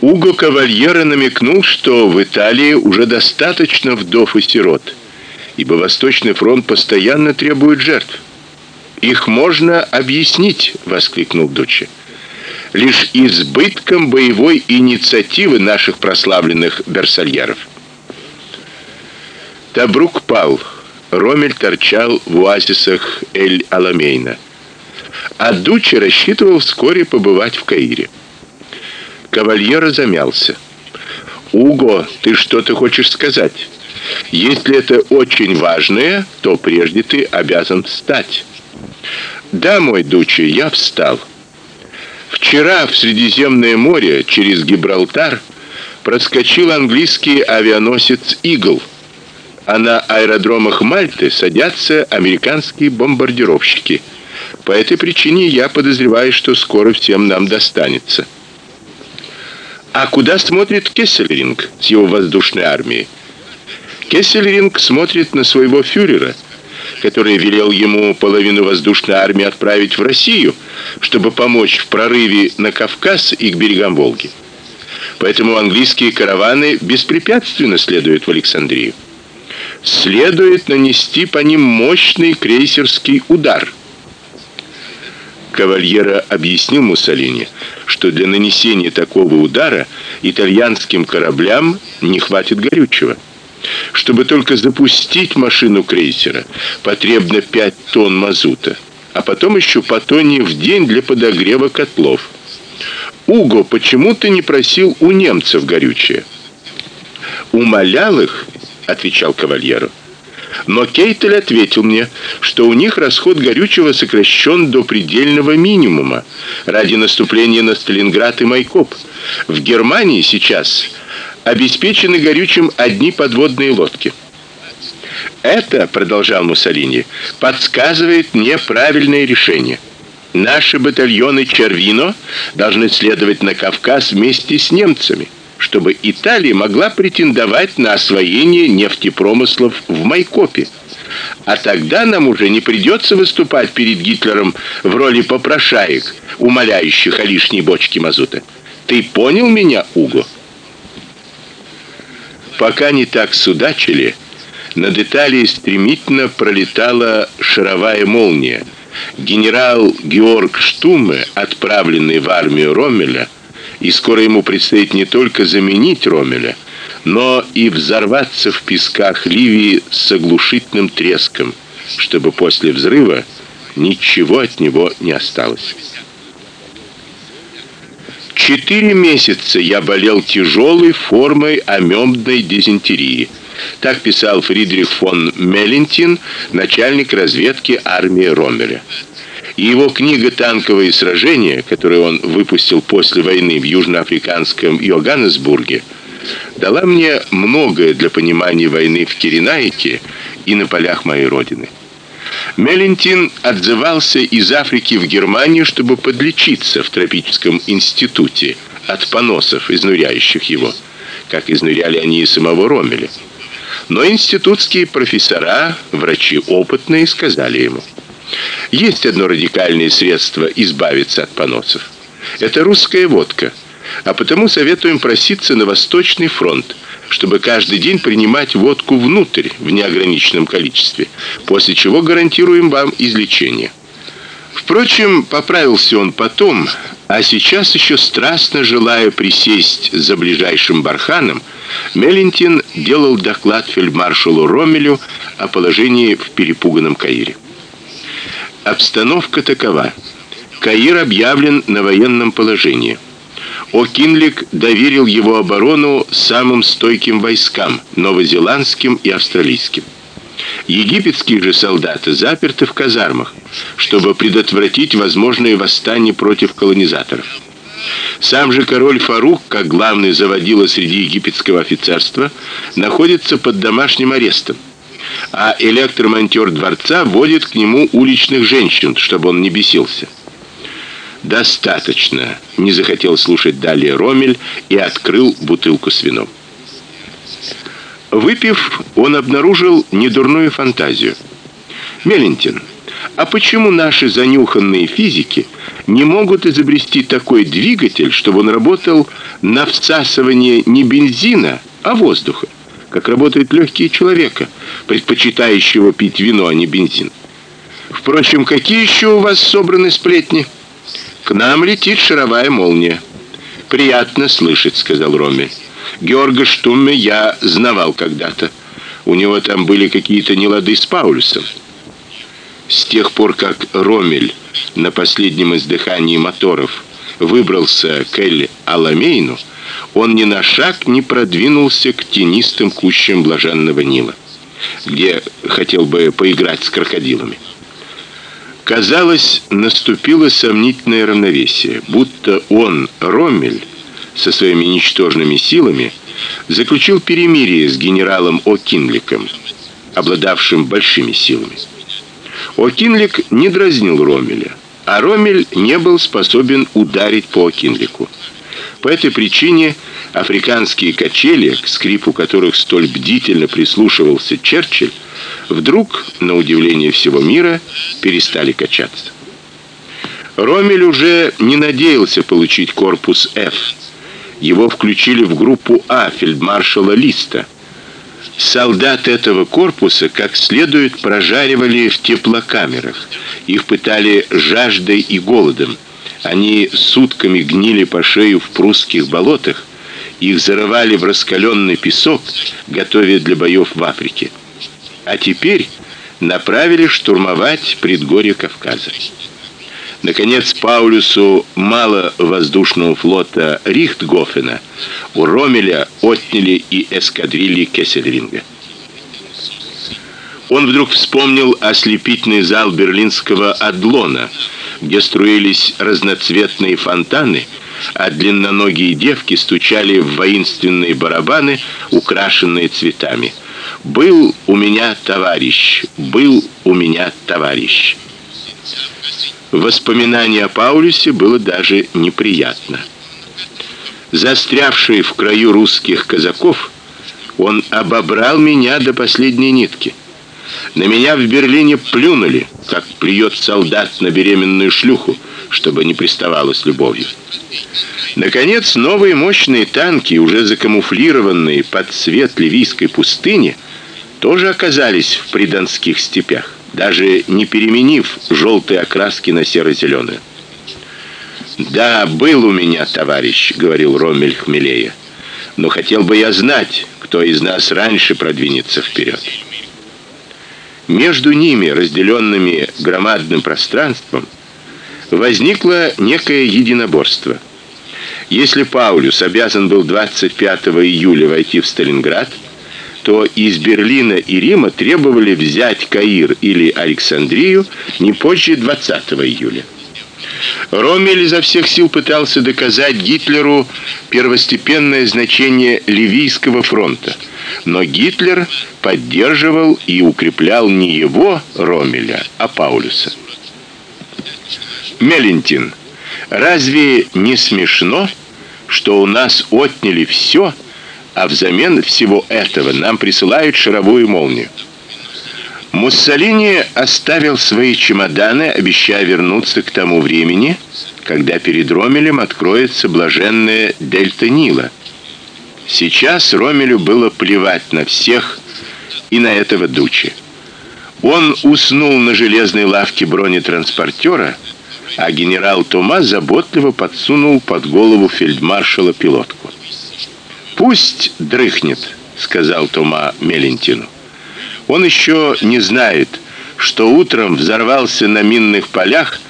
Уго Кавальера намекнул, что в Италии уже достаточно вдов и сирот, ибо Восточный фронт постоянно требует жертв. Их можно объяснить, воскликнул Дуччи. Лишь избытком боевой инициативы наших прославленных берсальеров. Табрук пал. Ромель торчал в оазисах Эль-Аламейна. А Дуччи рассчитывал вскоре побывать в Каире. Кавальера замялся. Уго, ты что-то хочешь сказать? Если это очень важное, то прежде ты обязан встать. Да, мой дучи, я встал. Вчера в Средиземное море через Гибралтар проскочил английский авианосец Игл, а на аэродромах Мальты садятся американские бомбардировщики. По этой причине я подозреваю, что скоро всем нам достанется. А куда смотрит Кессельринг с его воздушной армией? Кессельринг смотрит на своего фюрера, который велел ему половину воздушной армии отправить в Россию, чтобы помочь в прорыве на Кавказ и к берегам Волги. Поэтому английские караваны беспрепятственно следуют в Александрию. Следует нанести по ним мощный крейсерский удар – Кавальера объяснил Муссолини, что для нанесения такого удара итальянским кораблям не хватит горючего. Чтобы только запустить машину крейсера, потребно 5 тонн мазута, а потом еще по тонне в день для подогрева котлов. Уго, почему ты не просил у немцев горючее? Умолял их, отвечал кавальеро. Но Кейтель ответил мне, что у них расход горючего сокращен до предельного минимума ради наступления на Сталинград и Майкоп. В Германии сейчас обеспечены горючим одни подводные лодки. Это, продолжал Муссолини, подсказывает мне правильное решение. Наши батальоны Червино должны следовать на Кавказ вместе с немцами чтобы Италия могла претендовать на освоение нефтепромыслов в Майкопе. А тогда нам уже не придется выступать перед Гитлером в роли попрошаек, умоляющих о лишней бочке мазута. Ты понял меня, Уго? Пока не так судачили, над Италией стремительно пролетала шаровая молния. Генерал Георг Штуме, отправленный в армию Роммеля, и скоро ему предстоит не только заменить Ромеля, но и взорваться в песках Ливии с оглушительным треском, чтобы после взрыва ничего от него не осталось. Четыре месяца я болел тяжелой формой амебной дизентерии. Так писал Фридрих фон Меллентин, начальник разведки армии Роммеля. И его книга Танковые сражения, которую он выпустил после войны в южноафриканском Йоганнесбурге, дала мне многое для понимания войны в Киренайке и на полях моей родины. Мелентин отзывался из Африки в Германию, чтобы подлечиться в тропическом институте от поносов, изнуряющих его, как изнуряли они и самого Ромеля. Но институтские профессора, врачи опытные, сказали ему: есть одно радикальное средство избавиться от поносов. Это русская водка. А потому советуем проситься на Восточный фронт, чтобы каждый день принимать водку внутрь в неограниченном количестве, после чего гарантируем вам излечение. Впрочем, поправился он потом, а сейчас еще страстно желая присесть за ближайшим барханом, Мелентин делал доклад фельдмаршалу Ромелю о положении в перепуганном Каире. Обстановка такова: Каир объявлен на военном положении. О'Кинлик доверил его оборону самым стойким войскам новозеландским и австралийским. Египетские же солдаты заперты в казармах, чтобы предотвратить возможные восстания против колонизаторов. Сам же король Фарук, как главный заводила среди египетского офицерства, находится под домашним арестом а электромонтер дворца водит к нему уличных женщин, чтобы он не бесился. Достаточно, не захотел слушать далее Ромель и открыл бутылку с вином. Выпив, он обнаружил недурную фантазию. Мелентин, а почему наши занюханные физики не могут изобрести такой двигатель, чтобы он работал на всасывание не бензина, а воздуха, как работают легкие человека, предпочитающего пить вино, а не бензин. Впрочем, какие еще у вас собраны сплетни? К нам летит шаровая молния. Приятно слышать, сказал Ромель. Георга Штумме я знавал когда-то. У него там были какие-то нелады с Паулюсом. С тех пор, как Ромель на последнем издыхании моторов выбрался к Эль-Аламейну, он ни на шаг не продвинулся к тенистым кущам блаженного Нила, где хотел бы поиграть с крокодилами. Казалось, наступило сомнительное равновесие, будто он, Роммель, со своими ничтожными силами заключил перемирие с генералом О'Кинликом, обладавшим большими силами. О'Кинлик не дразнил Роммеля, а Роммель не был способен ударить по О'Кинлику. По этой причине африканские качели, к скрипу которых столь бдительно прислушивался Черчилль, вдруг, на удивление всего мира, перестали качаться. Роммель уже не надеялся получить корпус F. Его включили в группу А фельдмаршала Листа. Солдат этого корпуса как следует прожаривали в теплокамерах. Их пытали жаждой и голодом. Они сутками гнили по шею в прусских болотах. Их зарывали в раскаленный песок, готовя для боев в Африке а теперь направили штурмовать предгорье Кавказа. Наконец, Паулюсу мало воздушного флота Рихтгофена у Ромеля отняли и эскадрильи Кессельринга. Он вдруг вспомнил ослепительный зал берлинского Адлона, где струились разноцветные фонтаны, а длинноногие девки стучали в воинственные барабаны, украшенные цветами. Был у меня товарищ, был у меня товарищ. Воспоминание о Паулюсе было даже неприятно. Застрявший в краю русских казаков, он обобрал меня до последней нитки. На меня в Берлине плюнули, как плюет солдат на беременную шлюху, чтобы не приставала с любовью. Наконец, новые мощные танки, уже закамуфлированные под цвет ливийской пустыни, тоже оказались в придонских степях, даже не переменив желтые окраски на серо зеленые Да, был у меня товарищ, говорил Ромель хмелея. Но хотел бы я знать, кто из нас раньше продвинется вперед. Между ними, разделенными громадным пространством, возникло некое единоборство. Если Паулюс обязан был 25 июля войти в Сталинград, то из Берлина и Рима требовали взять Каир или Александрию не позже 20 июля. Роммель изо всех сил пытался доказать Гитлеру первостепенное значение Ливийского фронта, но Гитлер поддерживал и укреплял не его, Роммеля, а Паулюса. Мелентин, разве не смешно, что у нас отняли все, а взамен всего этого нам присылают шаровую молнию. Муссолини оставил свои чемоданы, обещая вернуться к тому времени, когда перед Ромелем откроется блаженная дельта Нила. Сейчас Ромелю было плевать на всех и на этого Дучи. Он уснул на железной лавке бронетранспортера, а генерал Тома заботливо подсунул под голову фельдмаршала пилотку. Пусть дрыхнет, сказал Тома Мелентину. Он еще не знает, что утром взорвался на минных полях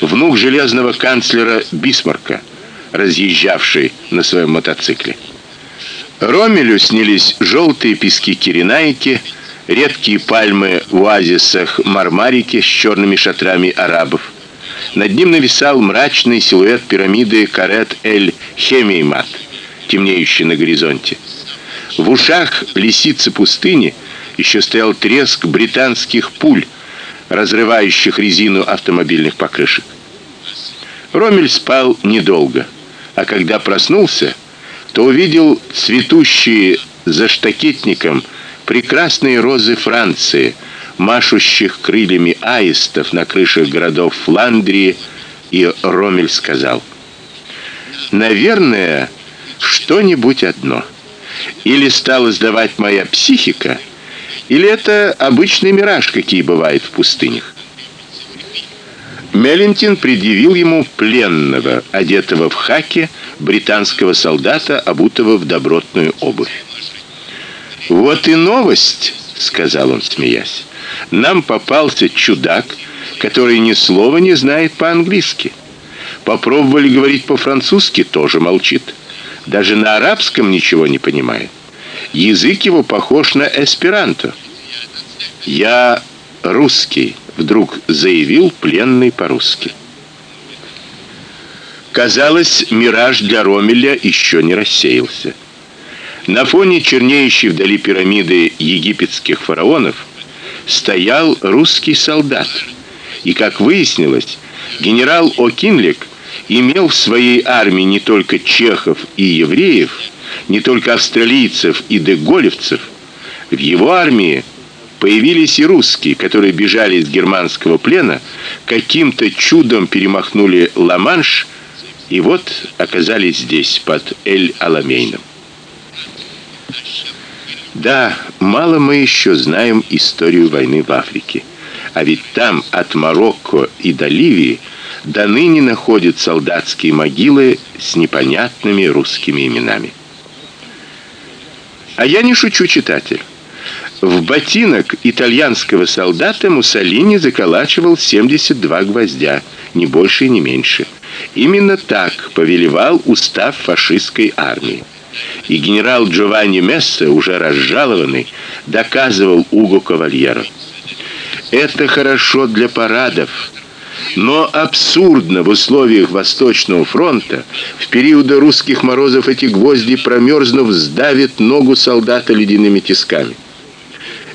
внук железного канцлера Бисмарка, разъезжавший на своем мотоцикле. Ромелю снились желтые пески Киренайки, редкие пальмы в оазисах Мармарики с черными шатрами арабов. Над ним нависал мрачный силуэт пирамиды Карет-эль-Хемеймат темнеющий на горизонте. В ушах лисицы пустыни еще стоял треск британских пуль, разрывающих резину автомобильных покрышек. Ромель спал недолго, а когда проснулся, то увидел цветущие за штакетником прекрасные розы Франции, машущих крыльями аистов на крышах городов Фландрии, и Ромель сказал: "Наверное, что-нибудь одно. Или стала сдавать моя психика, или это обычный мираж, какие бывают в пустынях". Мелентин предъявил ему пленного, одетого в хаки, британского солдата, обутого в добротную обувь. Вот и новость, сказал он, смеясь. Нам попался чудак, который ни слова не знает по-английски. Попробовали говорить по-французски, тоже молчит. Даже на арабском ничего не понимает. Язык его похож на эсперанто. Я русский, вдруг заявил пленный по-русски. Казалось, мираж для Ромеля еще не рассеялся. На фоне чернеющей вдали пирамиды египетских фараонов стоял русский солдат. И как выяснилось, генерал Окинлик имел в своей армии не только чехов и евреев, не только австралийцев и деголевцев. В его армии появились и русские, которые бежали из германского плена, каким-то чудом перемахнули Ла-Манш и вот оказались здесь под Эль-Аламейном. Да, мало мы еще знаем историю войны в Африке. А ведь там от Марокко и до Ливии до ныне находят солдатские могилы с непонятными русскими именами. А я не шучу, читатель. В ботинок итальянского солдата Муссолини заколачивал 72 гвоздя, не больше и не меньше. Именно так повелевал устав фашистской армии. И генерал Джованни Мессе, уже разжалованный, доказывал Уго Кавальеро. Это хорошо для парадов, но абсурдно в условиях Восточного фронта. В периоды русских морозов эти гвозди промерзнув сдавят ногу солдата ледяными тисками.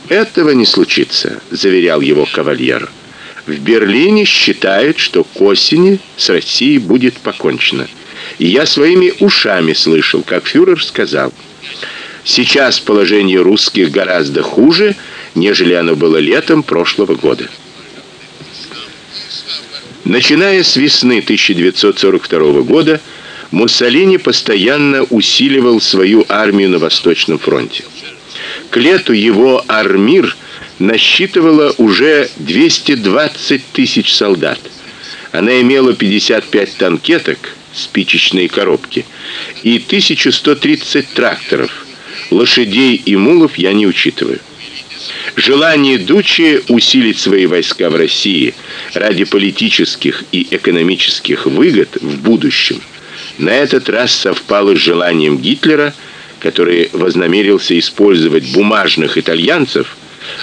Этого не случится, заверял его Кавальеро. В Берлине считают, что к осени с Россией будет покончено. И я своими ушами слышал, как фюрер сказал: "Сейчас положение русских гораздо хуже, нежели оно было летом прошлого года". Начиная с весны 1942 года, Муссолини постоянно усиливал свою армию на Восточном фронте. К лету его армир насчитывала уже 220 тысяч солдат. Она имела 55 танкеток, спичечные коробки, и 1130 тракторов. Лошадей и мулов я не учитываю. Желание Дучи усилить свои войска в России ради политических и экономических выгод в будущем на этот раз совпало с желанием Гитлера, который вознамерился использовать бумажных итальянцев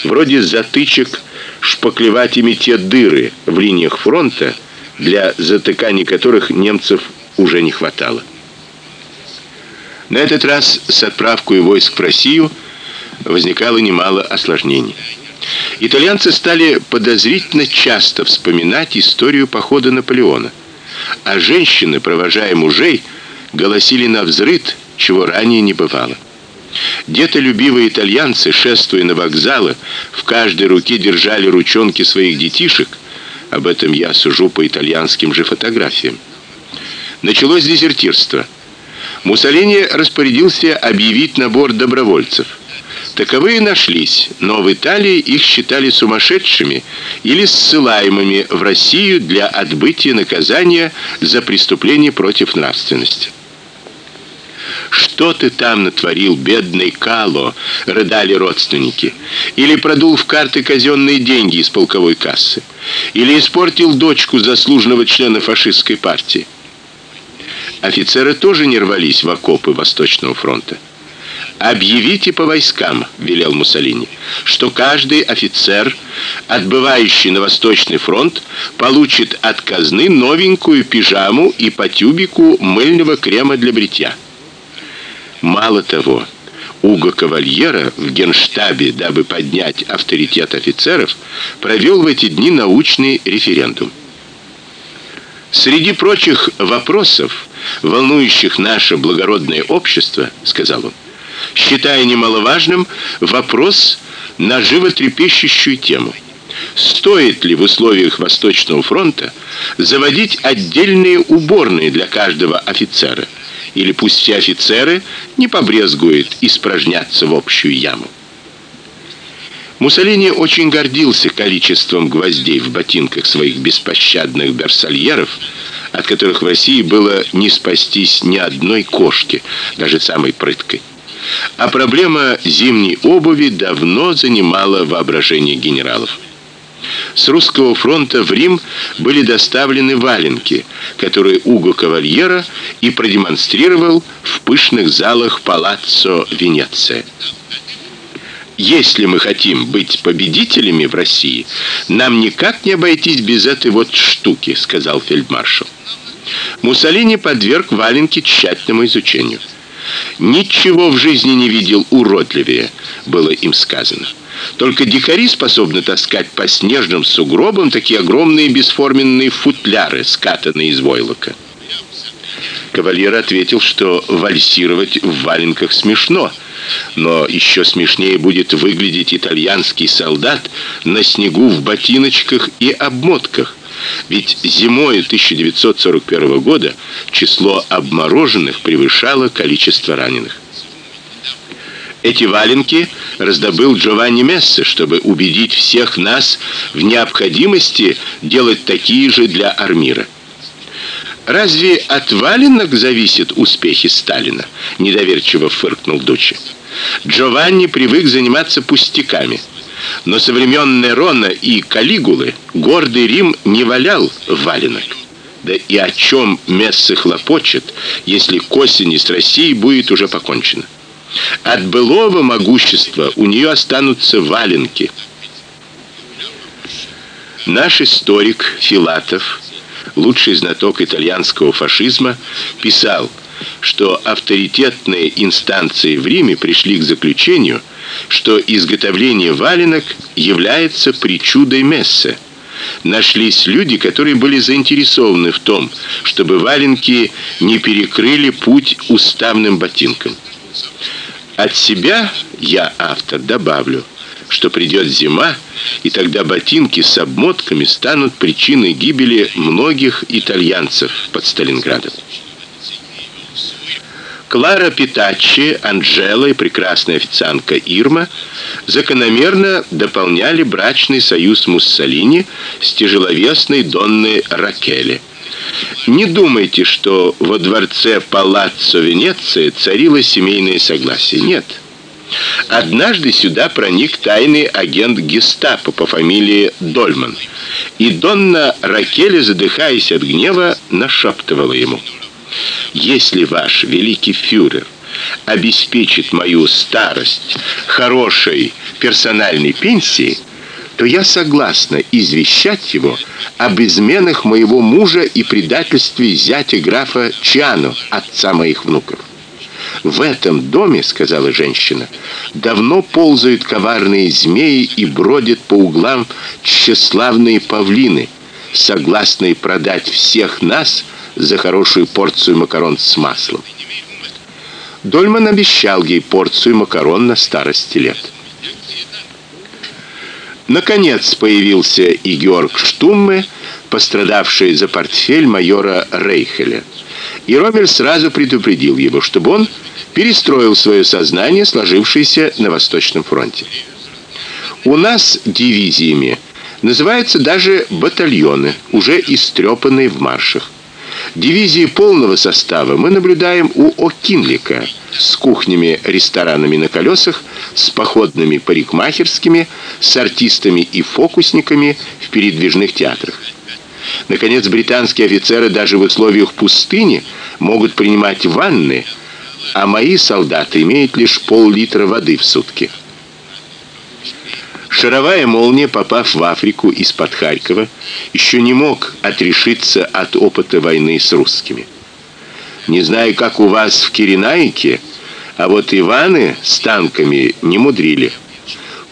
вроде затычек шпаклевать ими те дыры в линиях фронта, для затыкания которых немцев уже не хватало. На этот раз с отправкой войск в Россию возникало немало осложнений. Итальянцы стали подозрительно часто вспоминать историю похода Наполеона, а женщины, провожая мужей, голосили на взрыд, чего ранее не бывало. Детолюбивые итальянцы, шествуя на вокзалы, в каждой руке держали ручонки своих детишек. Об этом я сужу по итальянским же фотографиям. Началось дезертирство. Муссолини распорядился объявить набор добровольцев. Таковые нашлись, но в Италии их считали сумасшедшими или ссылаемыми в Россию для отбытия наказания за преступление против нравственности. Что ты там натворил, бедный Кало, рыдали родственники. Или продул в карты казенные деньги из полковой кассы, или испортил дочку заслуженного члена фашистской партии. Офицеры тоже не рвались в окопы Восточного фронта. Объявите по войскам, велел Муссолини, что каждый офицер, отбывающий на Восточный фронт, получит от казны новенькую пижаму и по тюбику мыльного крема для бритья. Мало того, Уго Кавальера в Генштабе, дабы поднять авторитет офицеров, провел в эти дни научный референдум. Среди прочих вопросов, волнующих наше благородное общество, сказал он, считая немаловажным вопрос на животрепещущую тему. Стоит ли в условиях Восточного фронта заводить отдельные уборные для каждого офицера? Или пусть все офицеры не побрезгуют испражняться в общую яму? Муссолини очень гордился количеством гвоздей в ботинках своих беспощадных берсальеров, от которых в России было не спастись ни одной кошки, даже самой прыткой. А проблема зимней обуви давно занимала воображение генералов. С русского фронта в Рим были доставлены валенки, которые Уго Кавальера и продемонстрировал в пышных залах Палаццо Венеция. Если мы хотим быть победителями в России, нам никак не обойтись без этой вот штуки, сказал фельдмаршал. Муссолини подверг валенки тщательному изучению. Ничего в жизни не видел уродливее, было им сказано. Только дикари способны таскать по снежным сугробам такие огромные бесформенные футляры, скатанные из войлока. Кавальер ответил, что вальсировать в валенках смешно, но еще смешнее будет выглядеть итальянский солдат на снегу в ботиночках и обмотках. Ведь зимой 1941 года число обмороженных превышало количество раненых. Эти валенки раздобыл Джованни Мессе, чтобы убедить всех нас в необходимости делать такие же для Армира. Разве от валенок зависят успехи Сталина? недоверчиво фыркнул Дуччи. Джованни привык заниматься пустяками. Но со времен Нерона и Калигулы гордый Рим не валял валенок. Да и о чем Мессы хлопочет, если к осени с Россией будет уже покончено? От былого могущества у нее останутся валенки. Наш историк Филатов, лучший знаток итальянского фашизма, писал, что авторитетные инстанции в Риме пришли к заключению, что изготовление валенок является причудой Мессе. Нашлись люди, которые были заинтересованы в том, чтобы валенки не перекрыли путь уставным ботинкам. От себя я, автор, добавлю, что придет зима, и тогда ботинки с обмотками станут причиной гибели многих итальянцев под Сталинградом. Клара Питаччи, Анжела и прекрасная официантка Ирма закономерно дополняли брачный союз Муссолини с тяжеловесной Донной Ракеле. Не думайте, что во дворце Палаццо Венеции царило семейное согласие. Нет. Однажды сюда проник тайный агент Гестапо по фамилии Дольман, и Донна Ракеле, задыхаясь от гнева, нашептывала ему: если ваш великий фюрер обеспечит мою старость хорошей персональной пенсией, то я согласна извещать его об изменах моего мужа и предательстве зятя графа Чиано, отца моих внуков. В этом доме, сказала женщина, давно ползают коварные змеи и бродят по углам тщеславные павлины, согласные продать всех нас за хорошую порцию макарон с маслом. Дольман обещал ей порцию макарон на старости лет. Наконец появился и Георг Штумме, пострадавший за портфель майора Рейхеля. И Ромель сразу предупредил его, чтобы он перестроил свое сознание, сложившееся на Восточном фронте. У нас дивизиями называются даже батальоны, уже истрепанные в маршах. Дивизии полного состава мы наблюдаем у Окинлика с кухнями-ресторанами на колесах, с походными парикмахерскими, с артистами и фокусниками в передвижных театрах. Наконец, британские офицеры даже в условиях пустыни могут принимать ванны, а мои солдаты имеют лишь пол-литра воды в сутки. Шаровая молния, попав в Африку из-под Харькова, еще не мог отрешиться от опыта войны с русскими. Не знаю, как у вас в Киренайке, а вот Иваны с танками не мудрили.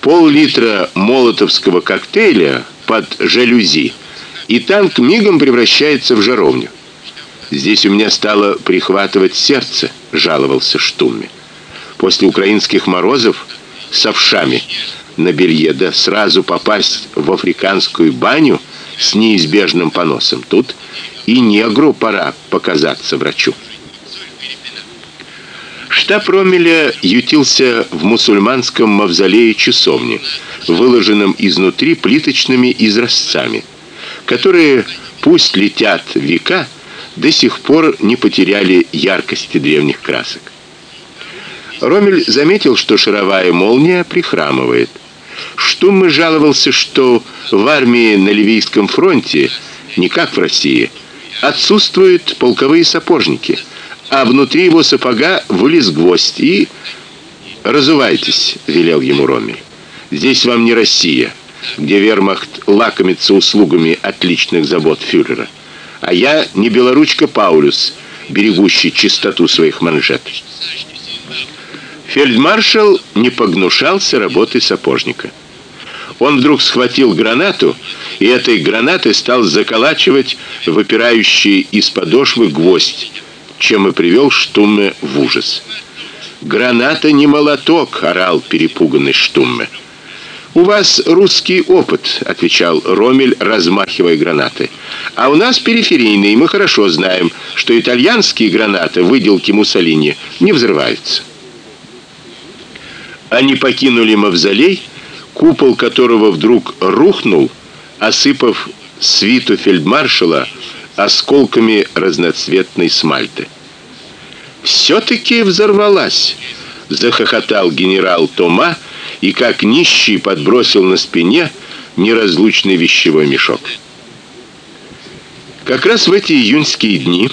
Пол-литра молотовского коктейля под жалюзи, и танк мигом превращается в жаровню. Здесь у меня стало прихватывать сердце, жаловался Штумме. После украинских морозов с овшами на Бельеда сразу попасть в африканскую баню с неизбежным поносом. Тут и негру пора показаться врачу. Штаб Ромеля ютился в мусульманском мавзолее часовни, выложенном изнутри плиточными изразцами, которые, пусть летят века, до сих пор не потеряли яркости древних красок. Ромель заметил, что шаровая молния прихрамывает. Штуммы жаловался, что в армии на Ливийском фронте, не как в России, отсутствуют полковые сапожники, а внутри его сапога вылез гвоздь и разувайтесь, велел ему Ромель. Здесь вам не Россия, где вермахт лакомится услугами отличных забот фюрера, а я не белоручка Паулюс, берегущий чистоту своих манжет. Фельдмаршал не погнушался работы сапожника. Он вдруг схватил гранату и этой гранатой стал заколачивать выпирающий из подошвы гвоздь, чем и привел Штумме в ужас. Граната не молоток, орал перепуганный Штумме. У вас русский опыт, отвечал Ромель, размахивая гранатой. А у нас периферийный, мы хорошо знаем, что итальянские гранаты выделки Муссолини не взрываются. Они покинули мавзолей, купол которого вдруг рухнул, осыпав свиту фельдмаршала осколками разноцветной смальты. все таки взорвалась, захохотал генерал Тома и как нищий подбросил на спине неразлучный вещевой мешок. Как раз в эти июньские дни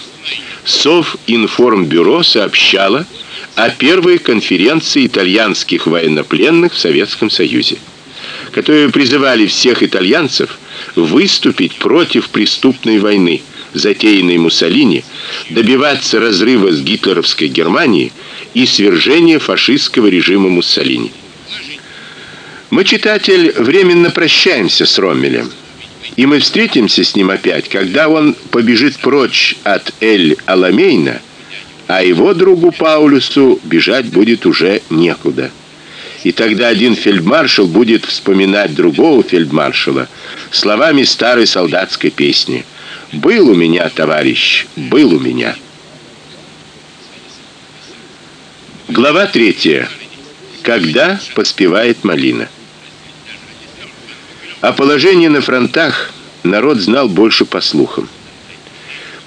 Совинформбюро сообщало, о первой конференции итальянских военнопленных в Советском Союзе, которые призывали всех итальянцев выступить против преступной войны, затеянной Муссолини, добиваться разрыва с гитлеровской Германией и свержения фашистского режима Муссолини. Мы, читатель, временно прощаемся с Роммелем. И мы встретимся с ним опять, когда он побежит прочь от Эль-Аламейна а его другу Паулюсу бежать будет уже некуда. И тогда один фельдмаршал будет вспоминать другого фельдмаршала словами старой солдатской песни: "Был у меня товарищ, был у меня". Глава третья. Когда поспевает малина. О положении на фронтах народ знал больше по слухам.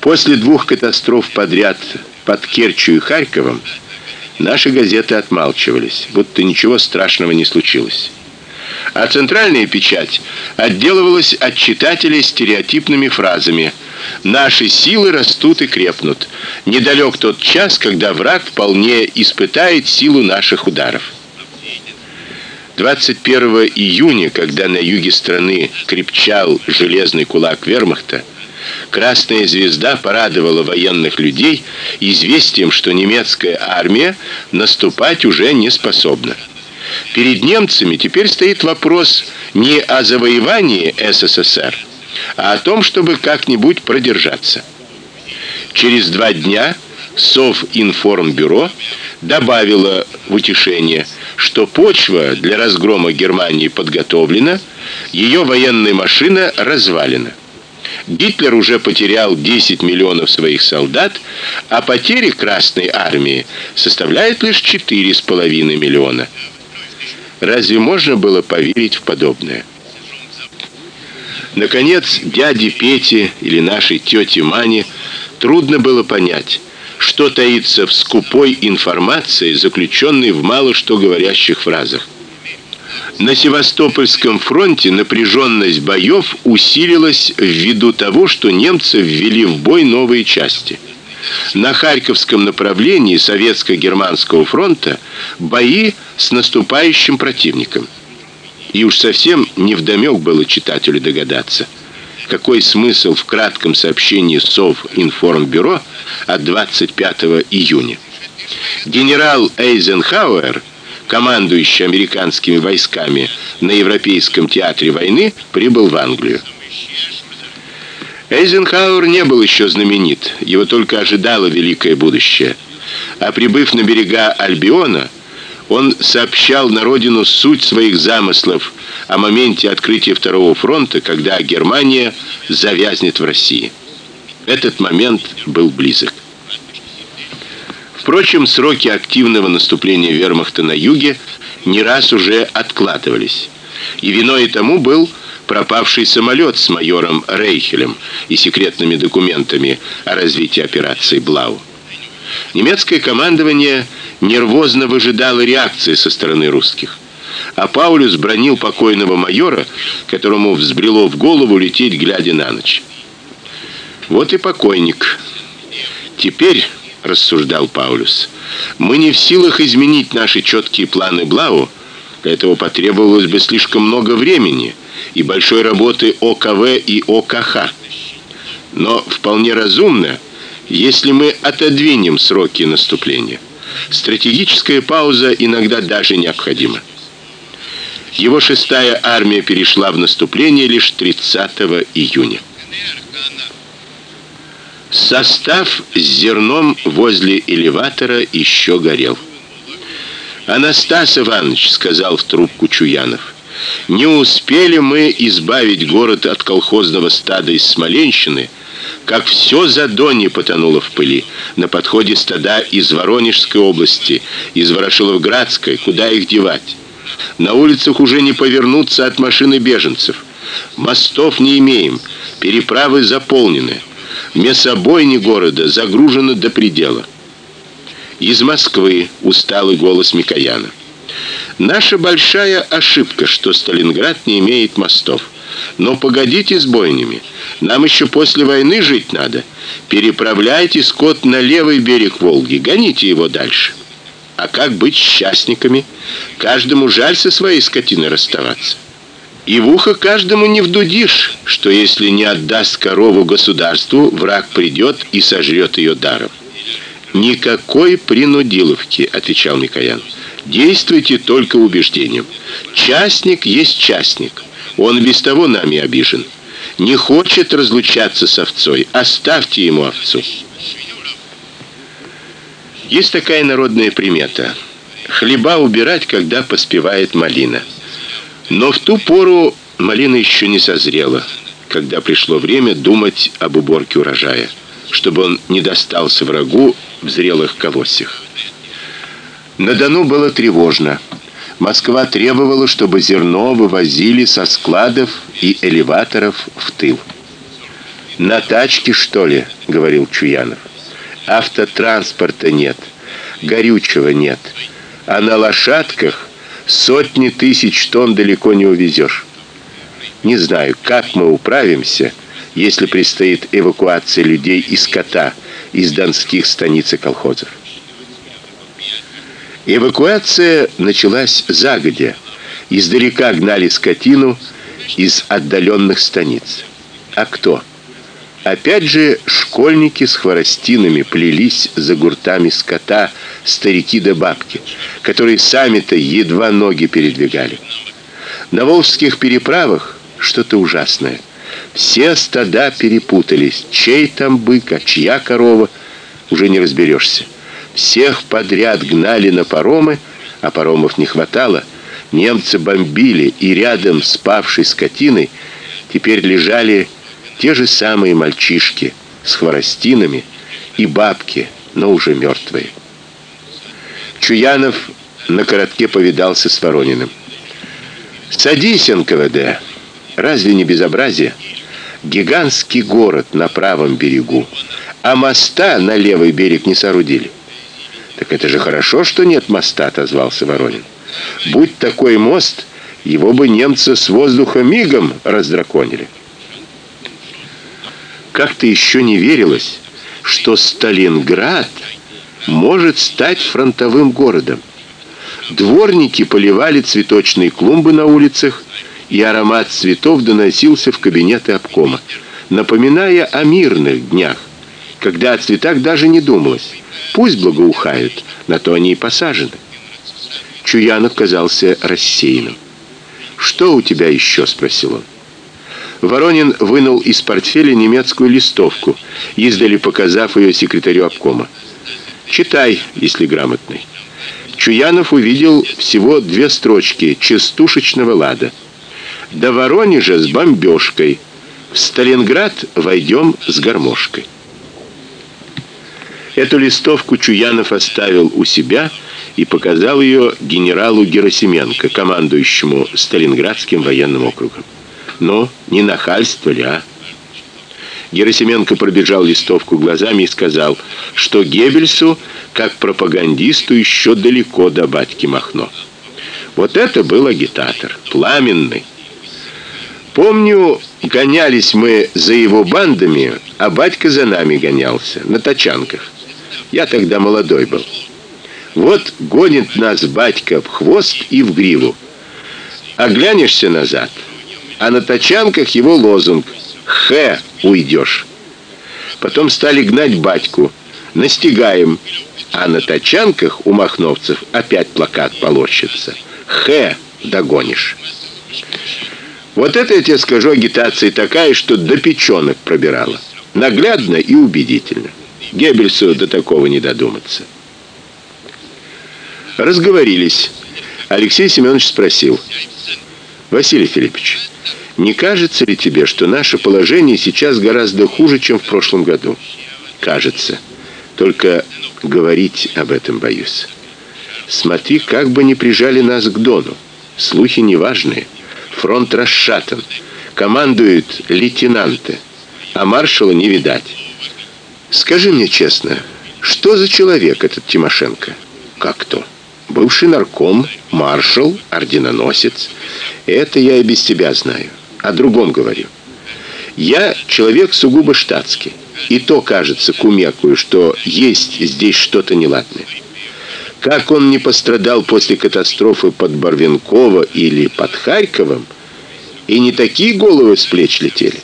После двух катастроф подряд под Керчью и Харьковом наши газеты отмалчивались, будто ничего страшного не случилось. А центральная печать отделывалась от читателей стереотипными фразами: "Наши силы растут и крепнут. Недалек тот час, когда враг вполне испытает силу наших ударов". 21 июня, когда на юге страны крепчал железный кулак Вермахта, Красная звезда порадовала военных людей известием, что немецкая армия наступать уже не способна. Перед немцами теперь стоит вопрос не о завоевании СССР, а о том, чтобы как-нибудь продержаться. Через два дня Совинформбюро добавило в утешение, что почва для разгрома Германии подготовлена, ее военная машина развалена. Гитлер уже потерял 10 миллионов своих солдат, а потери Красной армии составляют лишь 4,5 миллиона. Разве можно было поверить в подобное? Наконец, дяде Пете или нашей тете Мане трудно было понять, что таится в скупой информации, заключенной в мало что говорящих фразах. На Севастопольском фронте напряженность боев усилилась ввиду того, что немцы ввели в бой новые части. На Харьковском направлении советско-германского фронта бои с наступающим противником. И уж совсем не вдомек было читателю догадаться, какой смысл в кратком сообщении Совинформбюро от 25 июня. Генерал Эйзенхауэр командующий американскими войсками на Европейском театре войны, прибыл в Англию. Эйзенхауэр не был еще знаменит, его только ожидало великое будущее. А прибыв на берега Альбиона, Он сообщал на родину суть своих замыслов о моменте открытия второго фронта, когда Германия завязнет в России. Этот момент был близок. Впрочем, сроки активного наступления вермахта на юге не раз уже откладывались. И виной тому был пропавший самолет с майором Рейхелем и секретными документами о развитии операции Блау. Немецкое командование нервозно выжидало реакции со стороны русских. А Паулюс бронил покойного майора, которому взбрело в голову лететь глядя на ночь. Вот и покойник. Теперь, рассуждал Паулюс, мы не в силах изменить наши четкие планы Блау, для этого потребовалось бы слишком много времени и большой работы ОКВ и ОКХ. Но вполне разумно, если мы отодвинем сроки наступления. Стратегическая пауза иногда даже необходима. Его шестая армия перешла в наступление лишь 30 июня. Состав с зерном возле элеватора еще горел. Анастас Иванович сказал в трубку Чуянов: "Не успели мы избавить город от колхозного стада из Смоленщины, как все Задонье потонуло в пыли. На подходе стада из Воронежской области, из Ворошиловградской, куда их девать? На улицах уже не повернуться от машины беженцев. Мостов не имеем, переправы заполнены. Мясобойни города загружены до предела. Из Москвы усталый голос Микояна. Наша большая ошибка, что Сталинград не имеет мостов. Но погодите с бойнями. Нам еще после войны жить надо. Переправляйте скот на левый берег Волги, гоните его дальше. А как быть с частниками? Каждому жаль со своей скотиной расставаться. И в ухо каждому не вдудишь, что если не отдаст корову государству, враг придет и сожрет ее даром. Никакой принудиловки, отвечал Микоян. Действуйте только убеждением. Частник есть частник. Он без того нами обижен. Не хочет разлучаться с овцой. Оставьте ему овцу. Есть такая народная примета: хлеба убирать, когда поспевает малина. Но в ту пору малина еще не созрела, когда пришло время думать об уборке урожая, чтобы он не достался врагу в зрелых колосьях. На Дону было тревожно. Москва требовала, чтобы зерно вывозили со складов и элеваторов в тыл. На тачке, что ли, говорил Чуянов. Автотранспорта нет, горючего нет. А на лошадках сотни тысяч тонн далеко не увезешь. Не знаю, как мы управимся, если предстоит эвакуация людей и скота из донских станиц и колхозов. Эвакуация началась загодя. Издалека гнали скотину из отдаленных станиц. А кто? Опять же, школьники с хворостинами плелись за гуртами скота, старики да бабки, которые сами-то едва ноги передвигали. На волжских переправах что-то ужасное. Все стада перепутались. Чей там бык, а чья корова, уже не разберешься. Всех подряд гнали на паромы, а паромов не хватало. Немцы бомбили, и рядом с павшей скотиной теперь лежали те же самые мальчишки с хворостинами и бабки, но уже мертвые. Чуянов на коротке повидался с Ворониным. Садись, НКВД. Разве не безобразие? Гигантский город на правом берегу, а моста на левый берег не соорудили. Так это же хорошо, что нет моста, отозвался Воронин. Будь такой мост, его бы немцы с воздуха мигом раздраконили. Как-то еще не верилось, что Сталинград может стать фронтовым городом. Дворники поливали цветочные клумбы на улицах, и аромат цветов доносился в кабинеты обкома, напоминая о мирных днях, когда о цветах даже не думалось. Пусть благоухают, на то они и посажены. Чуянов казался рассеянным. Что у тебя еще?» — спросил он. Воронин вынул из портфеля немецкую листовку, издали показав ее секретарю обкома. Читай, если грамотный. Чуянов увидел всего две строчки частушечного лада. До Воронежа с бомбежкой. В Сталинград войдем с гармошкой. Эту листовку Чуянов оставил у себя и показал ее генералу Герасименко, командующему Сталинградским военным округом. Но не нахальство ли, а? Герасименко пробежал листовку глазами и сказал, что Геббельсу, как пропагандисту, еще далеко до батьки Махно. Вот это был агитатор, пламенный. Помню, гонялись мы за его бандами, а батька за нами гонялся на тачанках. Я тогда молодой был. Вот гонит нас батька в хвост и в гриву. Оглянешься назад, а на тачанках его лозунг «Х, уйдешь». Потом стали гнать батьку. Настигаем. А на тачанках у махновцев опять плакат полощется. «Х, догонишь». Вот это я тебе скажу агитация такая, что до печёнок пробирала. Наглядно и убедительно. Геббельсу до такого не додуматься. Разговорились. Алексей Семенович спросил: "Василий Филиппович, не кажется ли тебе, что наше положение сейчас гораздо хуже, чем в прошлом году?" "Кажется. Только говорить об этом боюсь. Смотри, как бы не прижали нас к Дону. Слухи неважные. Фронт расшатан. Командуют лейтенанты, а маршала не видать. Скажи мне честно, что за человек этот Тимошенко? Как кто? Бывший нарком, маршал, орденоносец. Это я и без тебя знаю. О другом говорю. Я человек сугубо штатский. И то, кажется, кумекую, что есть здесь что-то неладное. Как он не пострадал после катастрофы под Барвинково или под Харьковом, и не такие головы с плеч летели.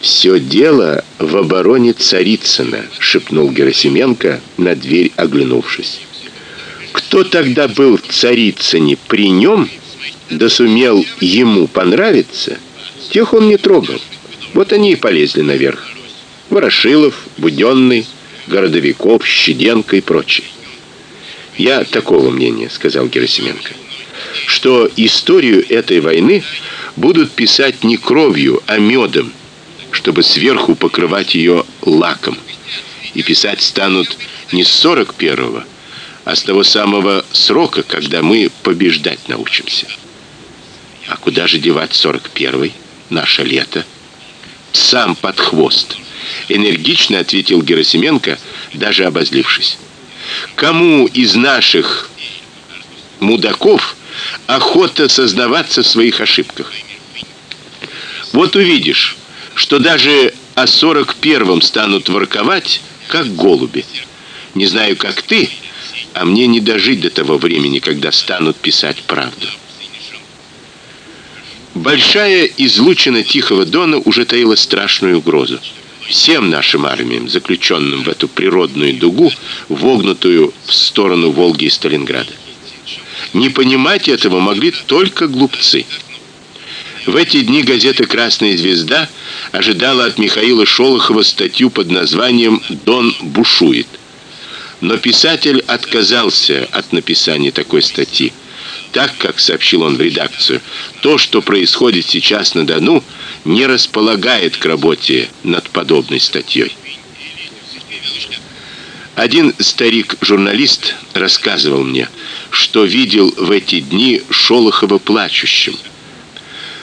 Все дело в обороне Царицына, шепнул Герасименко на дверь, оглянувшись. Кто тогда был в Царицыне при нем, да сумел ему понравиться, тех он не трогал. Вот они и полезли наверх. Ворошилов, Будённый, Городовиков, Щеденко и прочие. Я такого мнения, сказал Герасименко, что историю этой войны будут писать не кровью, а медом чтобы сверху покрывать ее лаком. И писать станут не с 41-го, а с того самого срока, когда мы побеждать научимся. А куда же девать 41-й, наше лето? Сам под хвост, энергично ответил Герасименко, даже обозлившись. Кому из наших мудаков охота сознаваться в своих ошибках? Вот увидишь, что даже о сорок первом станут ворковать, как голуби. Не знаю, как ты, а мне не дожить до того времени, когда станут писать правду. Большая излучина Тихого Дона уже таила страшную угрозу. Всем нашим армиям, заключенным в эту природную дугу, вогнутую в сторону Волги и Сталинграда. Не понимать этого могли только глупцы. В эти дни газета Красная звезда ожидала от Михаила Шолохова статью под названием Дон бушует. Но писатель отказался от написания такой статьи, так как сообщил он в редакцию, то, что происходит сейчас на Дону, не располагает к работе над подобной статьей. Один старик-журналист рассказывал мне, что видел в эти дни Шолохова плачущим.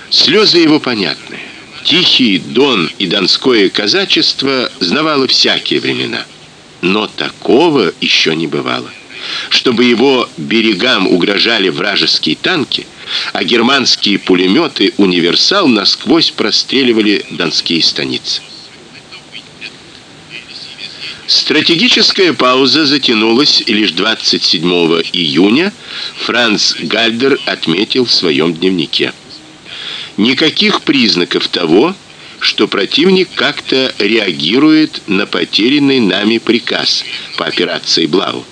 Слезы его понятны. Тихий Дон и донское казачество знавало всякие времена, но такого еще не бывало. Чтобы его берегам угрожали вражеские танки, а германские пулеметы Универсал насквозь простреливали донские станицы. Стратегическая пауза затянулась, и лишь 27 июня Франц Гальдер отметил в своем дневнике: никаких признаков того, что противник как-то реагирует на потерянный нами приказ по операции Блау.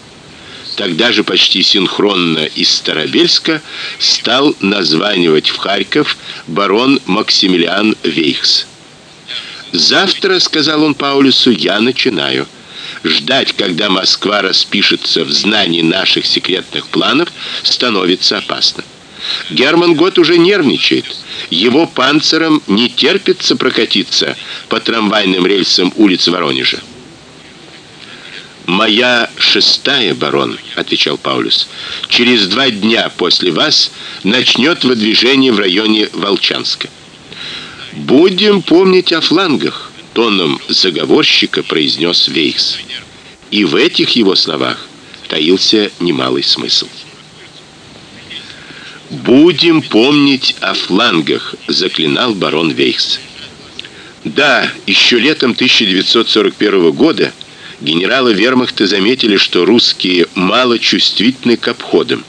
Тогда же почти синхронно из Старобельска стал названивать в Харьков барон Максимилиан Вейхс. Завтра, сказал он Паулюсу, я начинаю. ждать, когда Москва распишется в знании наших секретных планов, становится опасно. Герман Гот уже нервничает. Его панциром не терпится прокатиться по трамвайным рельсам улиц Воронежа. Моя шестая, барон, отвечал Паулюс. Через два дня после вас начнет выдвижение в районе Волчанска. Будем помнить о флангах, тоном заговорщика произнес Вейхс. И в этих его словах таился немалый смысл. Будем помнить о флангах, заклинал барон Вейхс. Да, еще летом 1941 года генералы Вермахта заметили, что русские мало чувствительны к обходам,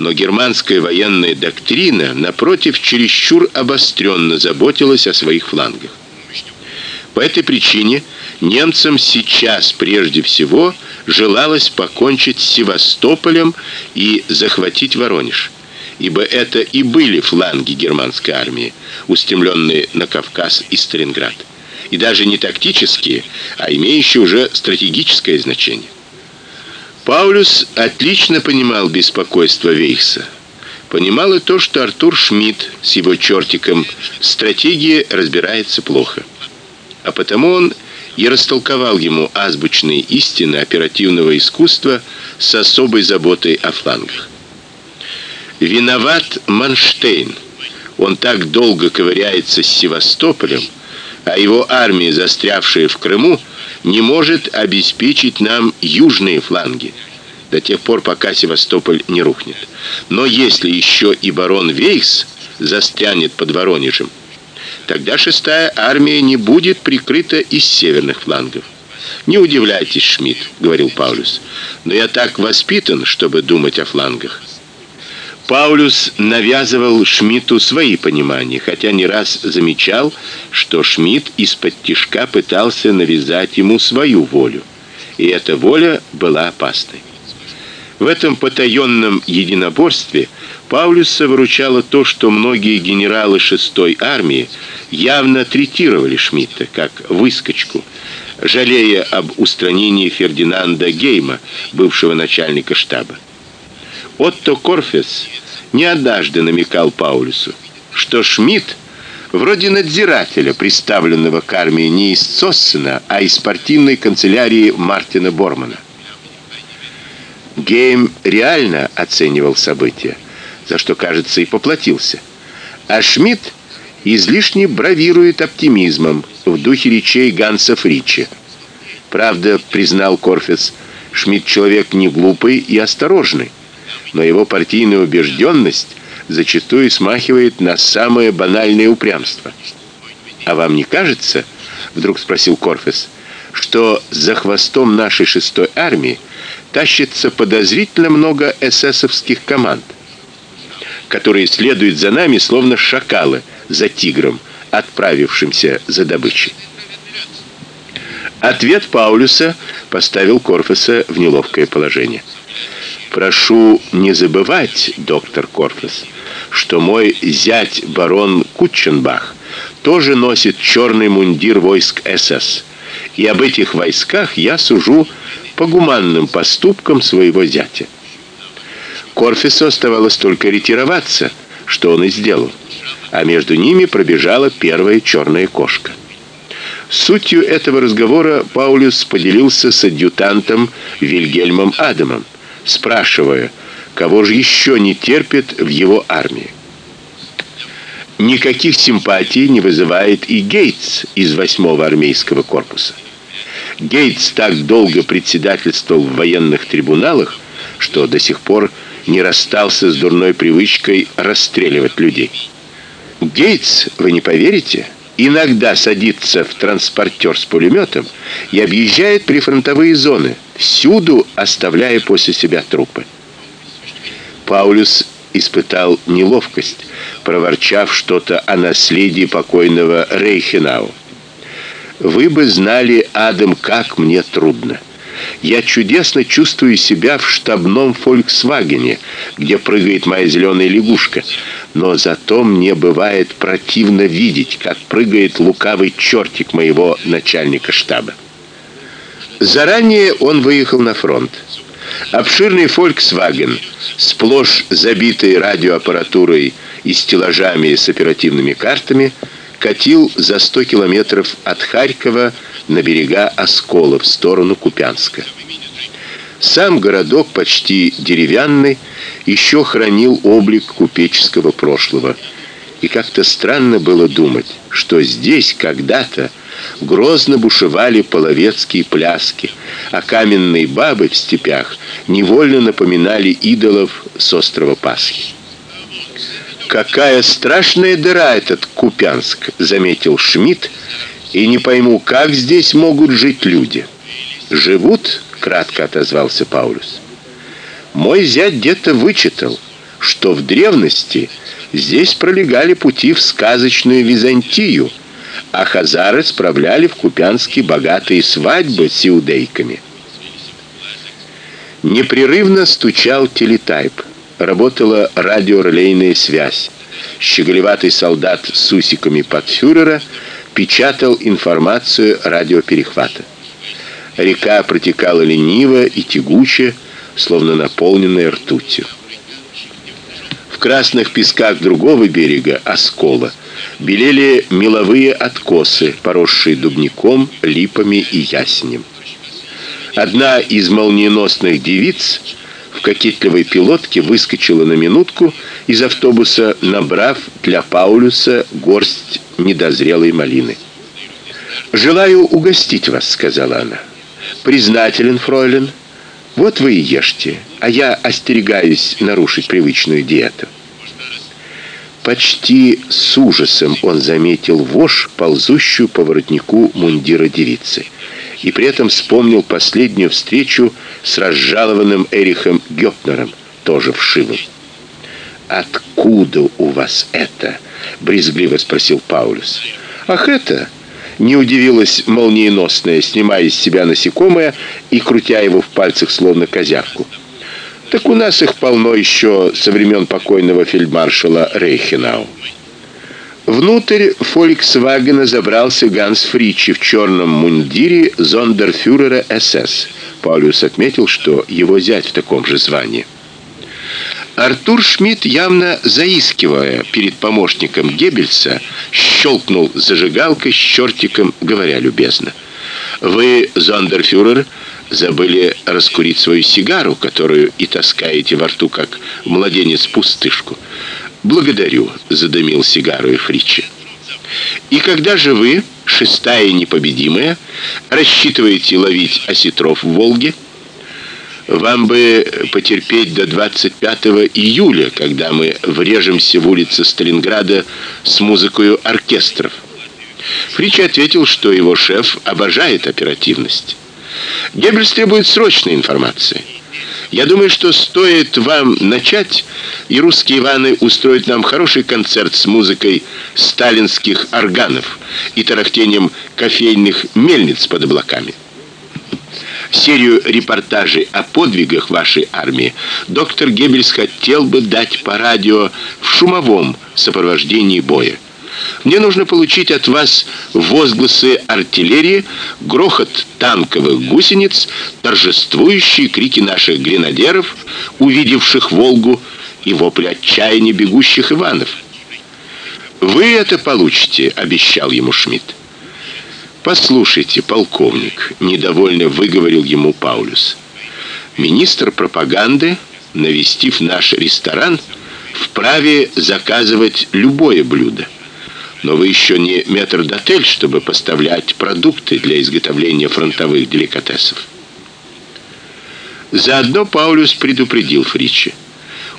но германская военная доктрина напротив чересчур обостренно заботилась о своих флангах. По этой причине немцам сейчас прежде всего желалось покончить с Севастополем и захватить Воронеж ибо это и были фланги германской армии, устремленные на Кавказ и Сталинград, и даже не тактические, а имеющие уже стратегическое значение. Паулюс отлично понимал беспокойство Вейхса. Понимал и то, что Артур Шмидт с его чертиком в стратегии разбирается плохо. А потому он и растолковал ему азбучные истины оперативного искусства с особой заботой о флангах. Виноват Манштейн. Он так долго ковыряется с Севастополем, а его армия, застрявшая в Крыму, не может обеспечить нам южные фланги до тех пор, пока Севастополь не рухнет. Но если еще и барон Вейс застрянет под Воронежем, тогда шестая армия не будет прикрыта из северных флангов. Не удивляйтесь, Шмидт, говорил Паулюс. Но я так воспитан, чтобы думать о флангах. Паулюс навязывал Шмидту свои понимания, хотя не раз замечал, что Шмидт из-под тишка пытался навязать ему свою волю, и эта воля была опасной. В этом потаенном единоборстве Паулюса выручало то, что многие генералы шестой армии явно третировали Шмидта как выскочку, жалея об устранении Фердинанда Гейма, бывшего начальника штаба. Отто Корфес не однажды намекал Паулюсу, что Шмидт вроде надзирателя, представленного к армии не из Цоссена, а из партийной канцелярии Мартина Бормана. Гейм реально оценивал события, за что, кажется, и поплатился. А Шмидт излишне бравирует оптимизмом в духе речей Ганса Фрича. Правда, признал Корфец, Шмидт человек не глупый и осторожный но его партийная убежденность зачастую смахивает на самое банальное упрямство. А вам не кажется, вдруг спросил Корфес, что за хвостом нашей шестой армии тащится подозрительно много эсэсовских команд, которые следуют за нами словно шакалы за тигром, отправившимся за добычей. Ответ Паулюса поставил Корфеса в неловкое положение. Прошу не забывать, доктор Корфес, что мой зять барон Кутченбах тоже носит черный мундир войск СС. И об этих войсках я сужу по гуманным поступкам своего зятя. Корфесу оставалось только ретироваться, что он и сделал. А между ними пробежала первая черная кошка. Сутью этого разговора Паулюс поделился с адъютантом Вильгельмом Адамом спрашивая, кого же еще не терпит в его армии. Никаких симпатий не вызывает и Гейтс из 8-го армейского корпуса. Гейтс так долго председательствовал в военных трибуналах, что до сих пор не расстался с дурной привычкой расстреливать людей. Гейтс, вы не поверите, иногда садится в транспортер с пулеметом и объезжает прифронтовые зоны, всюду оставляя после себя трупы. Паулюс испытал неловкость, проворчав что-то о наследии покойного Рейхенау. Вы бы знали, Адам, как мне трудно. Я чудесно чувствую себя в штабном Volkswagen, где прыгает моя зеленая лягушка, но зато мне бывает противно видеть, как прыгает лукавый чертик моего начальника штаба. Заранее он выехал на фронт. Обширный Volkswagen, сплошь забитый радиоаппаратурой и стеллажами с оперативными картами, катил за 100 километров от Харькова на берега Оскола в сторону Купянска. Сам городок почти деревянный, еще хранил облик купеческого прошлого. И как-то странно было думать, что здесь когда-то грозно бушевали половецкие пляски, а каменные бабы в степях невольно напоминали идолов с острова Пасхи. Какая страшная дыра этот Купянск, заметил Шмидт, и не пойму, как здесь могут жить люди. Живут, кратко отозвался Паулюс. Мой зять где-то вычитал, что в древности здесь пролегали пути в сказочную Византию а хазары справляли в Купянске богатые свадьбы с иудейками. Непрерывно стучал телетайп. Работала радиорелейная связь. Щеголеватый солдат с усиками под фюрера печатал информацию радиоперехвата. Река протекала лениво и тягуче, словно наполненная ртутью. В красных песках другого берега Оскола белели меловые откосы, поросшие дубняком, липами и ясенем. Одна из молниеносных девиц кокетливой пилотке выскочила на минутку из автобуса, набрав для Паулюса горсть недозрелой малины. "Желаю угостить вас", сказала она. "Признателен, фройлен. Вот вы и ешьте, а я остерегаюсь нарушить привычную диету". Почти с ужасом он заметил вошь, ползущую по воротнику мундира девицы, и при этом вспомнил последнюю встречу с разжалованным Эрихом Гёпнером, тоже вшивым. Откуда у вас это? брезгливо спросил Паулюс. Ах, это не удивилась молниеносная, снимая из себя насекомое и крутя его в пальцах словно козявку. Так у нас их полно еще со времен покойного фельдмаршала Рейхенау. Внутрь Volkswagen забрался Ганс Фричи в черном мундире зондерфюрера СС. Паулюс отметил, что его зять в таком же звании. Артур Шмидт, явно заискивая перед помощником Геббельса, щелкнул зажигалкой с чертиком, говоря любезно: "Вы зондерфюрер забыли раскурить свою сигару, которую и таскаете во рту как младенец пустышку. Благодарю, задымил сигару и Фричи. И когда же вы, шестая непобедимая, рассчитываете ловить осетров в Волге? Вам бы потерпеть до 25 июля, когда мы врежемся в улицы Сталинграда с музыкой оркестров. Фричи ответил, что его шеф обожает оперативность. Геббельс требует срочной информации. Я думаю, что стоит вам начать, и русские Иваны устроят нам хороший концерт с музыкой сталинских органов и тарахтением кофейных мельниц под облаками. Серию репортажей о подвигах вашей армии доктор Геббельс хотел бы дать по радио в шумовом сопровождении боя. Мне нужно получить от вас возгласы артиллерии, грохот танковых гусениц, торжествующие крики наших гренадеров, увидевших Волгу, и вопли отчаяния бегущих Иванов. Вы это получите, обещал ему Шмидт. Послушайте, полковник, недовольно выговорил ему Паулюс. Министр пропаганды, навестив наш ресторан, вправе заказывать любое блюдо. Но вы еще не метрдотель, чтобы поставлять продукты для изготовления фронтовых деликатесов. Заодно Паулюс предупредил Фричи.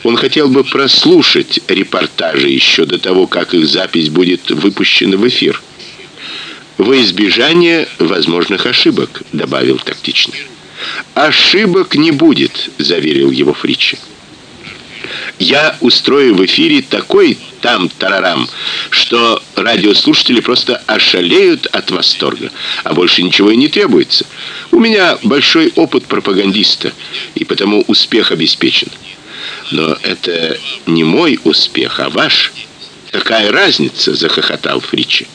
Он хотел бы прослушать репортажи еще до того, как их запись будет выпущена в эфир. Во избежание возможных ошибок, добавил тактично. Ошибок не будет, заверил его Фричи. Я устрою в эфире такой там тарарам, что радиослушатели просто ошалеют от восторга, а больше ничего и не требуется. У меня большой опыт пропагандиста, и потому успех обеспечен. Но это не мой успех, а ваш. Какая разница, захохотал Фричи.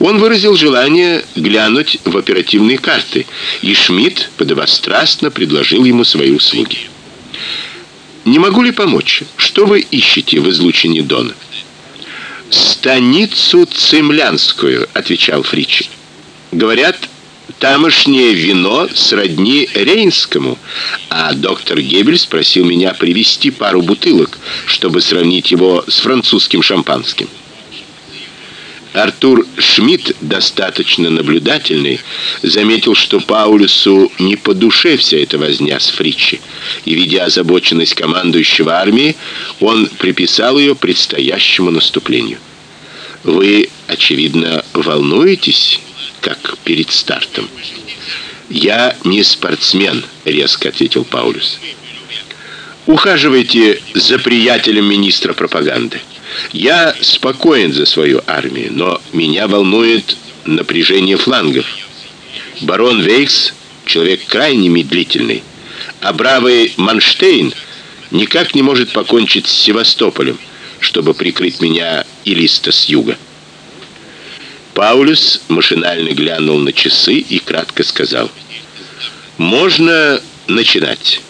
Он выразил желание глянуть в оперативные карты, и Шмидт подобострастно предложил ему свои услуги. Не могу ли помочь? Что вы ищете в излучине Дона? Станицу Цемлянскую, отвечал Фрич. Говорят, тамошнее вино сродни рейнскому, а доктор Гебель спросил меня привезти пару бутылок, чтобы сравнить его с французским шампанским. Артур Шмидт, достаточно наблюдательный, заметил, что Паулюсу не по душе вся эта возня с Фричи, и видя озабоченность командующего армией, он приписал ее предстоящему наступлению. Вы, очевидно, волнуетесь, как перед стартом. Я не спортсмен, резко ответил Паулюс. Ухаживайте за приятелем министра пропаганды. Я спокоен за свою армию, но меня волнует напряжение флангов. Барон Вейкс человек крайне медлительный, а бравый Манштейн никак не может покончить с Севастополем, чтобы прикрыть меня и листа с юга. Паулюс машинально глянул на часы и кратко сказал: "Можно начинать.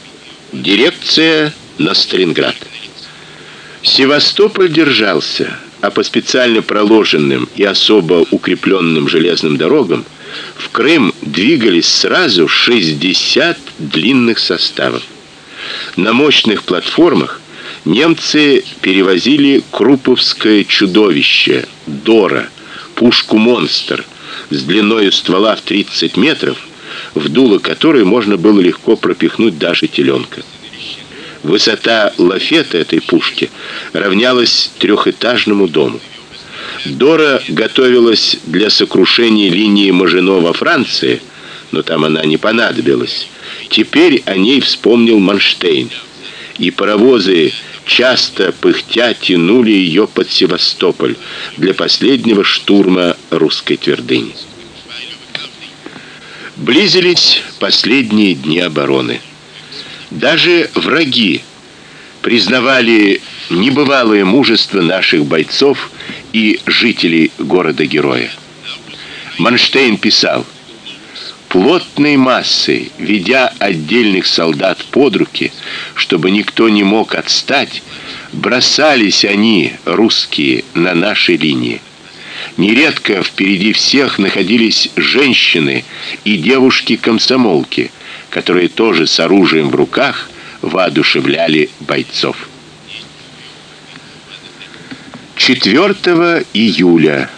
Дирекция на Сталинград". Севастополь держался, а по специально проложенным и особо укрепленным железным дорогам в Крым двигались сразу 60 длинных составов. На мощных платформах немцы перевозили Круповское чудовище Дора, пушку-монстр с длиной ствола в 30 метров, в дуло которой можно было легко пропихнуть даже теленка. Высота лафета этой пушки равнялась трехэтажному дому. Дора готовилась для сокрушения линии Мажино во Франции, но там она не понадобилась. Теперь о ней вспомнил Манштейн. И паровозы часто пыхтя тянули ее под Севастополь для последнего штурма русской твердыни. Близились последние дни обороны. Даже враги признавали небывалое мужество наших бойцов и жителей города-героя. Манштейн писал: плотной массой, ведя отдельных солдат под руки, чтобы никто не мог отстать, бросались они, русские, на наши линии. Нередко впереди всех находились женщины и девушки-комсомолки, которые тоже с оружием в руках воодушевляли бойцов. 4 июля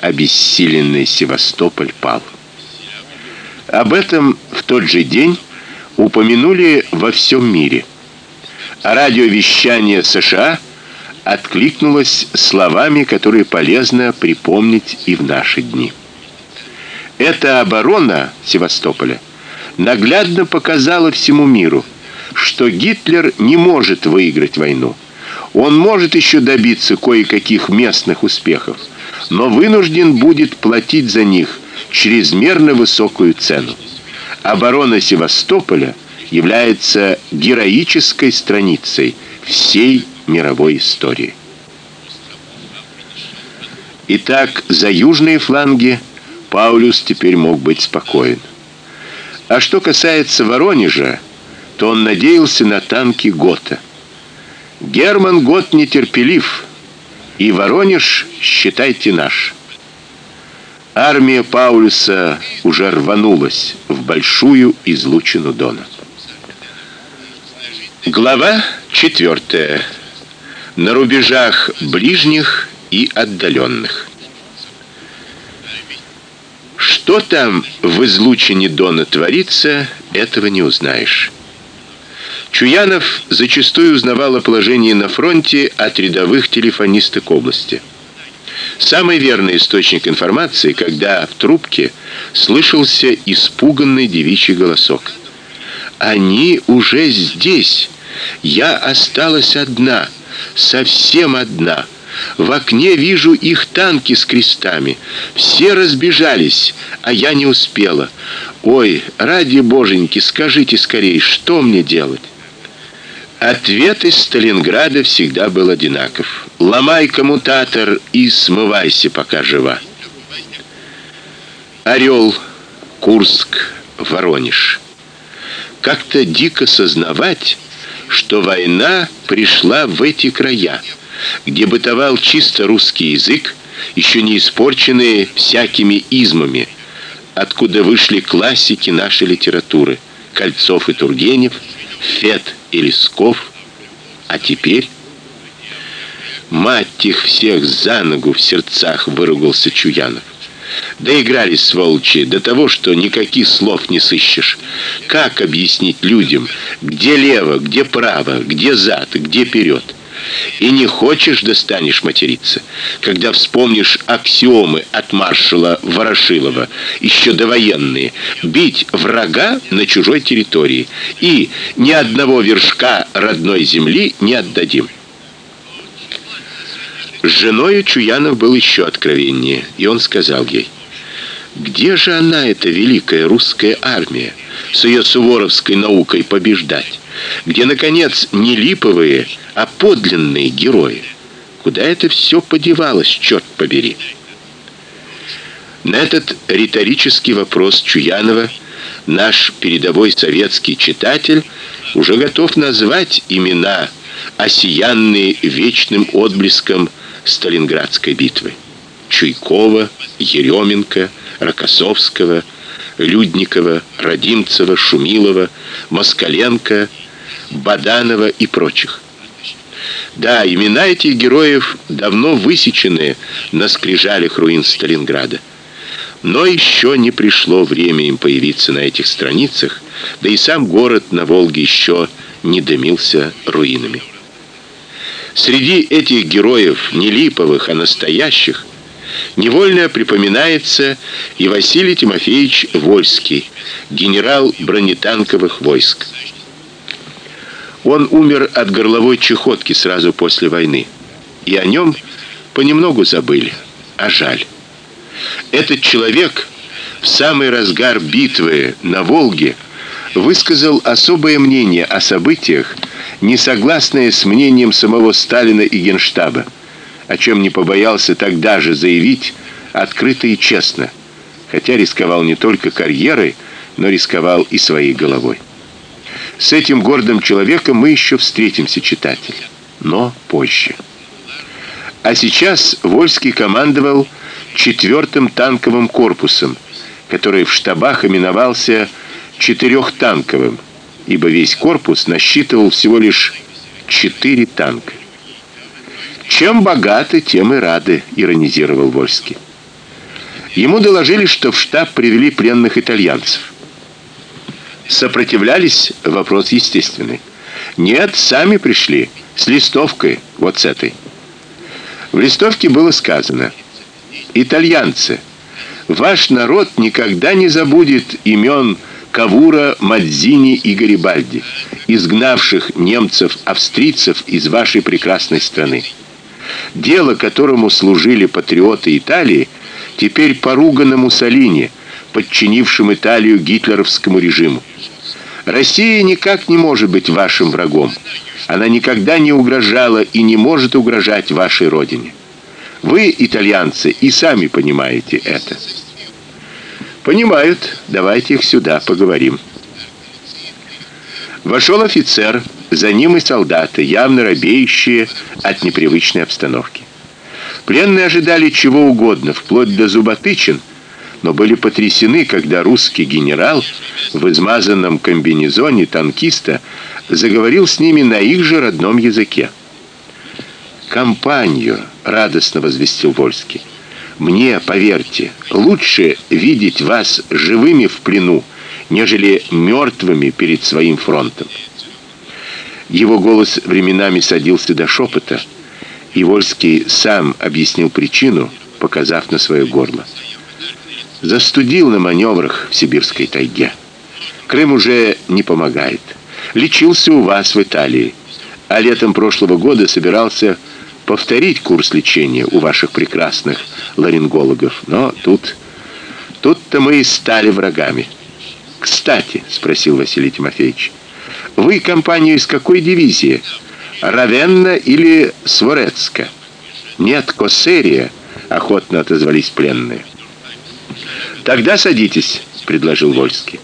обессиленный Севастополь пал. Об этом в тот же день упомянули во всем мире. А радиовещание США откликнулось словами, которые полезно припомнить и в наши дни. Эта оборона Севастополя наглядно показала всему миру, что Гитлер не может выиграть войну. Он может еще добиться кое-каких местных успехов, но вынужден будет платить за них чрезмерно высокую цену. Оборона Севастополя является героической страницей всей мировой истории. Итак, за южные фланги Паулюс теперь мог быть спокоен. А что касается Воронежа, то он надеялся на танки Гота. Герман Гот нетерпелив, и Воронеж, считайте наш. Армия Паулюса уже рванулась в большую излучину Дона. Глава 4. На рубежах ближних и отдаленных. Что там в излучине Дона творится, этого не узнаешь. Чуянов зачастую узнавал о положении на фронте от рядовых телефонисток области. Самый верный источник информации, когда в трубке слышался испуганный девичий голосок. Они уже здесь. Я осталась одна, совсем одна. В окне вижу их танки с крестами. Все разбежались, а я не успела. Ой, ради боженьки, скажите скорее, что мне делать? Ответ из Сталинграда всегда был одинаков. Ломай коммутатор и смывайся, пока жива. Орел, Курск, Воронеж. Как-то дико сознавать, что война пришла в эти края, где бытовал чисто русский язык, еще не испорченный всякими измами, откуда вышли классики нашей литературы: Кольцов и Тургенев, Фет и Лесков, а теперь мать их всех за ногу в сердцах выругался Чуянов. Доигрались сволочи до того, что никаких слов не сыщешь. Как объяснить людям, где лево, где право, где зад, где вперед? И не хочешь достанешь материться, когда вспомнишь аксиомы от маршала Ворошилова, еще довоенные: бить врага на чужой территории и ни одного вершка родной земли не отдадим. С женой Чуянов был еще откровеннее, и он сказал ей: "Где же она эта великая русская армия с ее суворовской наукой побеждать? Где наконец не липовые, а подлинные герои? Куда это все подевалось, черт побери?" На этот риторический вопрос Чуянова наш передовой советский читатель уже готов назвать имена осиянные вечным отблеском Сталинградской битвы. Чуйкова, Еременко, Рокоссовского, Людникова, Родимцева, Шумилова, Москаленко, Баданова и прочих. Да, имена этих героев давно высечены на скрижалях руин Сталинграда. Но еще не пришло время им появиться на этих страницах, да и сам город на Волге еще не дымился руинами. Среди этих героев не липовых, а настоящих невольно припоминается и Василий Тимофеевич Вольский, генерал бронетанковых войск. Он умер от горловой чехотки сразу после войны, и о нем понемногу забыли, а жаль. Этот человек в самый разгар битвы на Волге высказал особое мнение о событиях, не согласные с мнением самого Сталина и Генштаба, о чем не побоялся тогда же заявить открыто и честно, хотя рисковал не только карьерой, но рисковал и своей головой. С этим гордым человеком мы еще встретимся, читатель, но позже. А сейчас Вольский командовал четвертым танковым корпусом, который в штабах именовался четырехтанковым ибо весь корпус насчитывал всего лишь четыре танка. Чем богаты, тем и рады, иронизировал Вольский. Ему доложили, что в штаб привели пленных итальянцев. Сопротивлялись, вопрос естественный. Нет, сами пришли с листовкой, вот с этой. В листовке было сказано: "Итальянцы, ваш народ никогда не забудет имен Кавура, Мадзини и Гарибальди, изгнавших немцев-австрийцев из вашей прекрасной страны. Дело, которому служили патриоты Италии, теперь поругано Муссолини, подчинившим Италию гитлеровскому режиму. Россия никак не может быть вашим врагом. Она никогда не угрожала и не может угрожать вашей родине. Вы, итальянцы, и сами понимаете это. Понимают. Давайте их сюда, поговорим. Вошел офицер, за ним и солдаты, явно робеющие от непривычной обстановки. Пленные ожидали чего угодно, вплоть до зуботычин, но были потрясены, когда русский генерал в измазанном комбинезоне танкиста заговорил с ними на их же родном языке. "Компанию", радостно возвестил Вольский. Мне, поверьте, лучше видеть вас живыми в плену, нежели мертвыми перед своим фронтом. Его голос временами садился до шепота, и Вольский сам объяснил причину, показав на свое горло. Застудил на маневрах в сибирской тайге. Крым уже не помогает. Лечился у вас в Италии, а летом прошлого года собирался повторить курс лечения у ваших прекрасных ларингологов, но тут тут-то мы и стали врагами. Кстати, спросил Василий Тимофеевич, вы компанию из какой дивизии? Равенна или Сворецка? Нет, Косерия, охотно отозвались пленные. Тогда садитесь, предложил Вольский.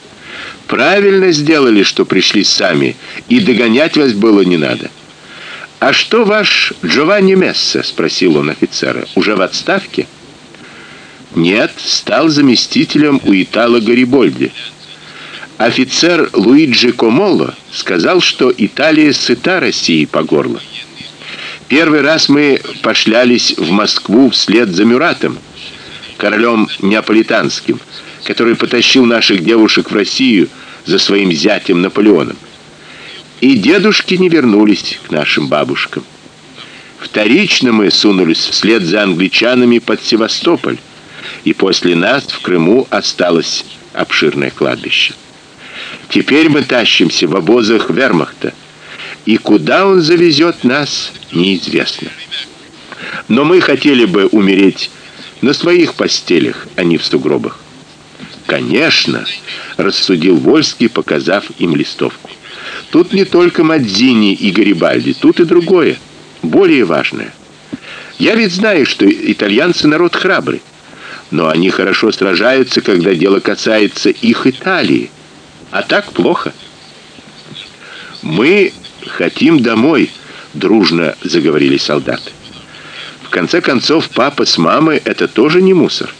Правильно сделали, что пришли сами, и догонять вас было не надо. А что ваш Джованни Месса, спросил он офицера. Уже в отставке? Нет, стал заместителем у Итало Гарибольди. Офицер Луиджи Комолло сказал, что Италия сыта Россией по горло. Первый раз мы пошлялись в Москву вслед за Мюратом, королем неаполитанским, который потащил наших девушек в Россию за своим зятем Наполеоном. И дедушки не вернулись к нашим бабушкам. Вторично мы сунулись вслед за англичанами под Севастополь, и после нас в Крыму осталось обширное кладбище. Теперь мы тащимся в обозах Вермахта, и куда он завезет нас, неизвестно. Но мы хотели бы умереть на своих постелях, а не в сугробах. Конечно, рассудил Вольский, показав им листовку. Тут не только Мадзини и Гарибальди, тут и другое, более важное. Я ведь знаю, что итальянцы народ храбрый, но они хорошо сражаются, когда дело касается их Италии. А так плохо. Мы хотим домой, дружно заговорили солдаты. Конце концов, папа с мамой это тоже не мусор.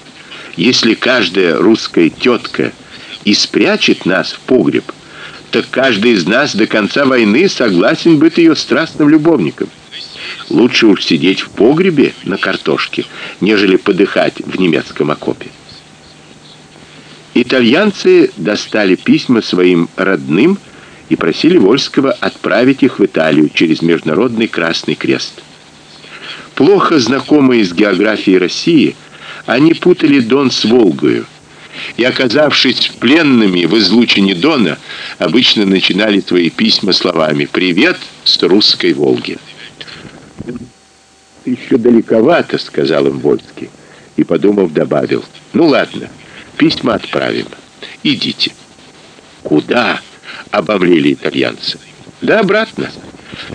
Если каждая русская тетка и спрячет нас в погреб, то каждый из нас до конца войны согласен быть ее страстным любовником. Лучше уж сидеть в погребе на картошке, нежели подыхать в немецком окопе. Итальянцы достали письма своим родным и просили Вольского отправить их в Италию через Международный Красный Крест. Плохо знакомые с географией России, они путали Дон с Волгою. И оказавшись пленными в излучине Дона, обычно начинали свои письма словами: "Привет с русской Волги". Еще далековато, сказал им Вольский, и подумав добавил: "Ну ладно, письма отправим. Идите". Куда? обомлели итальянцы. Да обратно.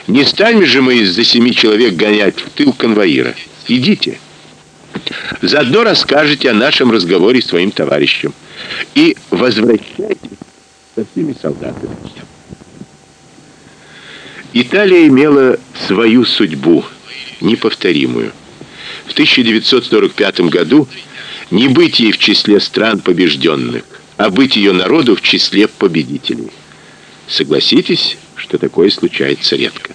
Не станем же мы из-за семи человек гонять в тыл конвоира. Идите. Заодно расскажете о нашем разговоре своим товарищам и возвращайтесь со всеми солдатами. Италия имела свою судьбу, неповторимую. В 1945 году не быть ей в числе стран побежденных, а быть ее народу в числе победителей. Согласитесь, что такое случается редко.